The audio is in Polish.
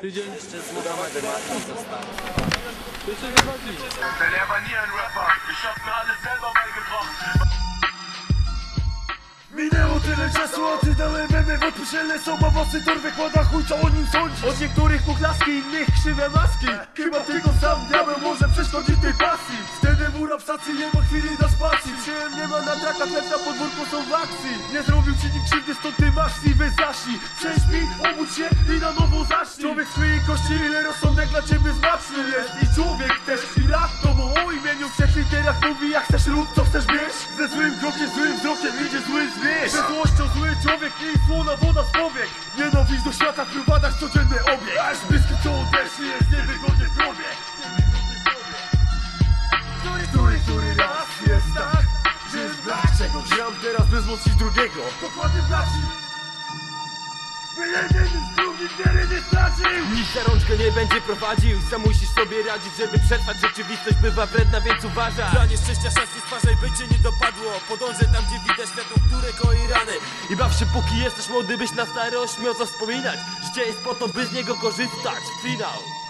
Tydzień Jeszcze z Martin zostało. jeszcze nie chodzi. Denn war nie ein Rapper. Ich hab mir alles selber beigebracht. Minęło tyle czasu, a ty dałem memy Odpuszczone są mawosy, torby kłada chuj, co o nim sądzi Od niektórych kuklaski, innych krzywe maski Chyba tylko sam diabeł może Wtedy mura w stacji, nie ma chwili na spacji. Przyjem nie ma na trakach, lecz na podwórku są w akcji Nie zrobił ci nikt krzywdy, stąd ty masz siwy zasi Prześpij, obudź się i na nowo zacznij. Człowiek swojej kości, ile rozsądek dla ciebie znaczny jest I człowiek też, i lat to bo o imieniu. W literach mówi Jak chcesz rób, co chcesz bierz Ze złym krokiem, złym wzrokiem idzie zły zwierz. Ze złością zły człowiek i słona woda z powiek. Nienawiść do świata wprowadzasz który, który, raz jest tak, że jest brak. Czegoś Gram teraz by wzmocnić drugiego? Dokładnie braci. By jeden z drugim wiele nie stracił. Nikt za rączkę nie będzie prowadził. Sam musisz sobie radzić, żeby przetrwać. Rzeczywistość bywa wredna, więc uważaj. Dla nieszczęścia szans nie stwarzaj, by cię nie dopadło. Podążę tam, gdzie widać światło, które koi rany. I baw się póki jesteś młody, byś na starość miał co wspominać. Życie jest po to, by z niego korzystać. Finał